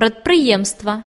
прадпрыемства